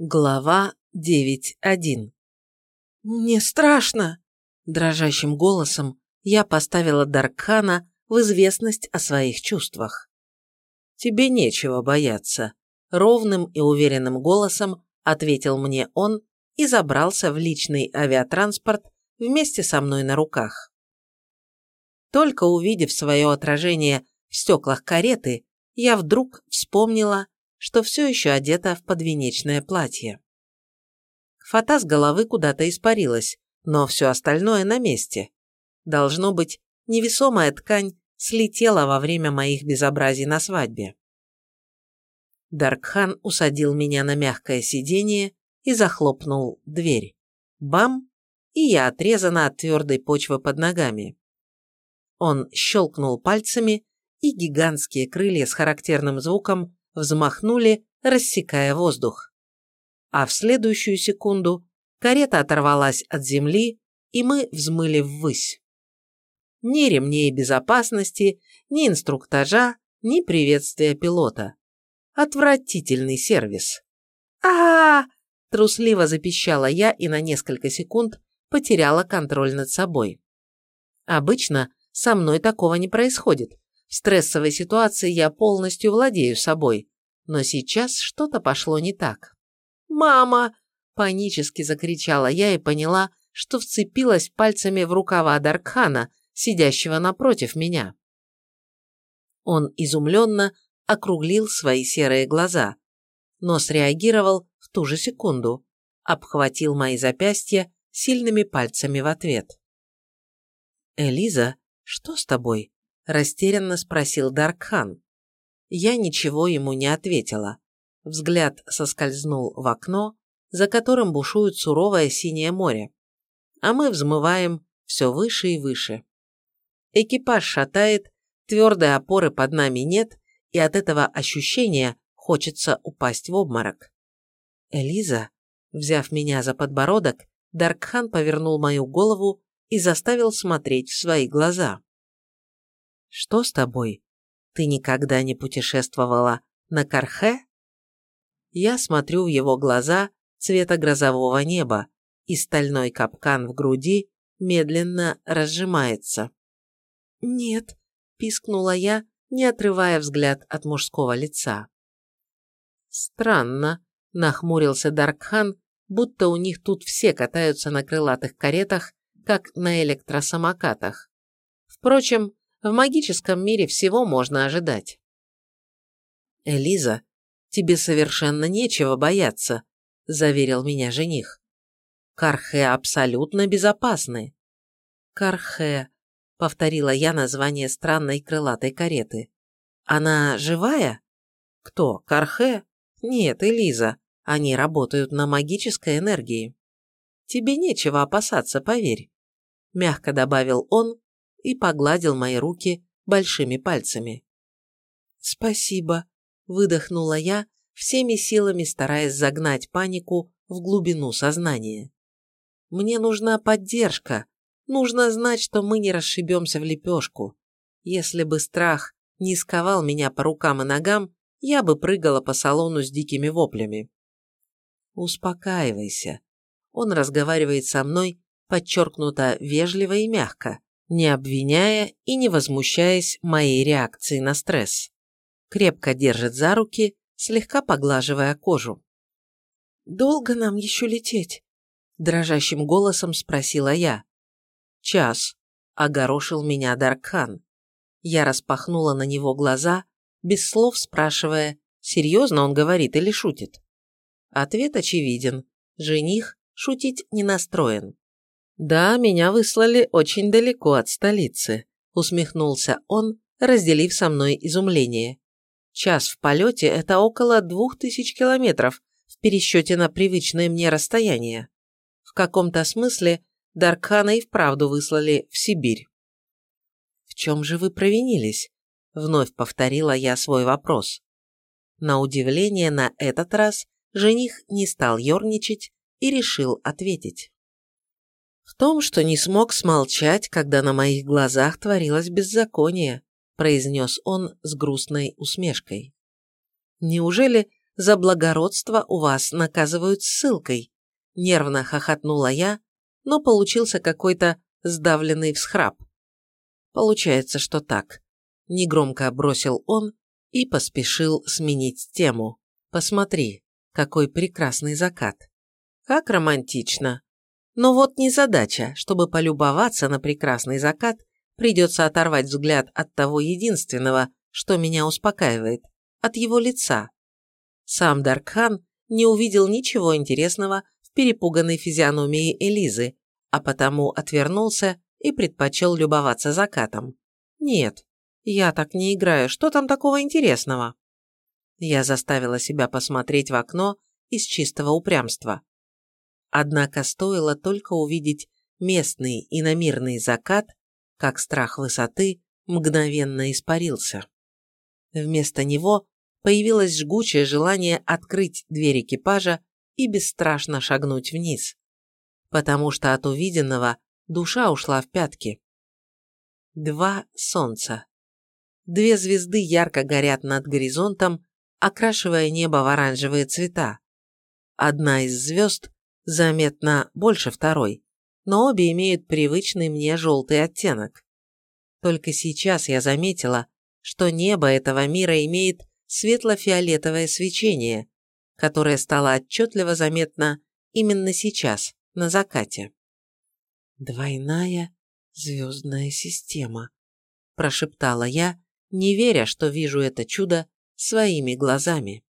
Глава 9.1 «Мне страшно!» Дрожащим голосом я поставила Даркхана в известность о своих чувствах. «Тебе нечего бояться», — ровным и уверенным голосом ответил мне он и забрался в личный авиатранспорт вместе со мной на руках. Только увидев свое отражение в стеклах кареты, я вдруг вспомнила, что все еще одета в подвенечное платье. Фата с головы куда-то испарилась, но все остальное на месте. Должно быть, невесомая ткань слетела во время моих безобразий на свадьбе. Даркхан усадил меня на мягкое сиденье и захлопнул дверь. Бам! И я отрезана от твердой почвы под ногами. Он щелкнул пальцами, и гигантские крылья с характерным звуком взмахнули, рассекая воздух. А в следующую секунду карета оторвалась от земли, и мы взмыли ввысь. Ни ремней безопасности, ни инструктажа, ни приветствия пилота. Отвратительный сервис. а, -а, -а Трусливо запищала я и на несколько секунд потеряла контроль над собой. Обычно со мной такого не происходит. В стрессовой ситуации я полностью владею собой, но сейчас что-то пошло не так. «Мама!» – панически закричала я и поняла, что вцепилась пальцами в рукава Даркхана, сидящего напротив меня. Он изумленно округлил свои серые глаза, но среагировал в ту же секунду, обхватил мои запястья сильными пальцами в ответ. «Элиза, что с тобой?» Растерянно спросил Даркхан. Я ничего ему не ответила. Взгляд соскользнул в окно, за которым бушует суровое синее море, а мы взмываем все выше и выше. Экипаж шатает, твердой опоры под нами нет, и от этого ощущения хочется упасть в обморок. Элиза, взяв меня за подбородок, Даркхан повернул мою голову и заставил смотреть в свои глаза. Что с тобой? Ты никогда не путешествовала на Кархе? Я смотрю в его глаза цвета грозового неба, и стальной капкан в груди медленно разжимается. «Нет», – пискнула я, не отрывая взгляд от мужского лица. «Странно», – нахмурился Даркхан, будто у них тут все катаются на крылатых каретах, как на электросамокатах. Впрочем, в магическом мире всего можно ожидать. «Элиза, тебе совершенно нечего бояться», – заверил меня жених. «Кархе абсолютно безопасны». «Кархе», – повторила я название странной крылатой кареты. «Она живая?» «Кто? Кархе?» «Нет, Элиза. Они работают на магической энергии». «Тебе нечего опасаться, поверь», – мягко добавил он, и погладил мои руки большими пальцами. «Спасибо», – выдохнула я, всеми силами стараясь загнать панику в глубину сознания. «Мне нужна поддержка, нужно знать, что мы не расшибемся в лепешку. Если бы страх не сковал меня по рукам и ногам, я бы прыгала по салону с дикими воплями. Успокаивайся. Он разговаривает со мной подчеркнуто вежливо и мягко, не обвиняя и не возмущаясь моей реакцией на стресс. Крепко держит за руки, слегка поглаживая кожу. «Долго нам еще лететь?» – дрожащим голосом спросила я. «Час», – огорошил меня Даркхан. Я распахнула на него глаза, без слов спрашивая, серьезно он говорит или шутит. Ответ очевиден. Жених шутить не настроен. «Да, меня выслали очень далеко от столицы», – усмехнулся он, разделив со мной изумление. «Час в полете – это около двух тысяч километров в пересчете на привычное мне расстояние. В каком-то смысле Даркхана и вправду выслали в Сибирь». «В чем же вы провинились?» – вновь повторила я свой вопрос. На удивление, на этот раз жених не стал ерничать и решил ответить. В том, что не смог смолчать, когда на моих глазах творилось беззаконие, произнес он с грустной усмешкой. Неужели за благородство у вас наказывают ссылкой», нервно хохотнула я, но получился какой-то сдавленный всхрап. Получается, что так. Негромко бросил он и поспешил сменить тему. Посмотри, какой прекрасный закат. Как романтично. Но вот не задача, чтобы полюбоваться на прекрасный закат, придется оторвать взгляд от того единственного, что меня успокаивает, от его лица. Сам Даркхан не увидел ничего интересного в перепуганной физиономии Элизы, а потому отвернулся и предпочел любоваться закатом. Нет, я так не играю, что там такого интересного? Я заставила себя посмотреть в окно из чистого упрямства. Однако стоило только увидеть местный иномирный закат, как страх высоты мгновенно испарился. Вместо него появилось жгучее желание открыть дверь экипажа и бесстрашно шагнуть вниз. Потому что от увиденного душа ушла в пятки. Два солнца. Две звезды ярко горят над горизонтом, окрашивая небо в оранжевые цвета. Одна из звезд заметно больше второй, но обе имеют привычный мне желтый оттенок. Только сейчас я заметила, что небо этого мира имеет светло-фиолетовое свечение, которое стало отчетливо заметно именно сейчас, на закате. «Двойная звездная система», – прошептала я, не веря, что вижу это чудо своими глазами.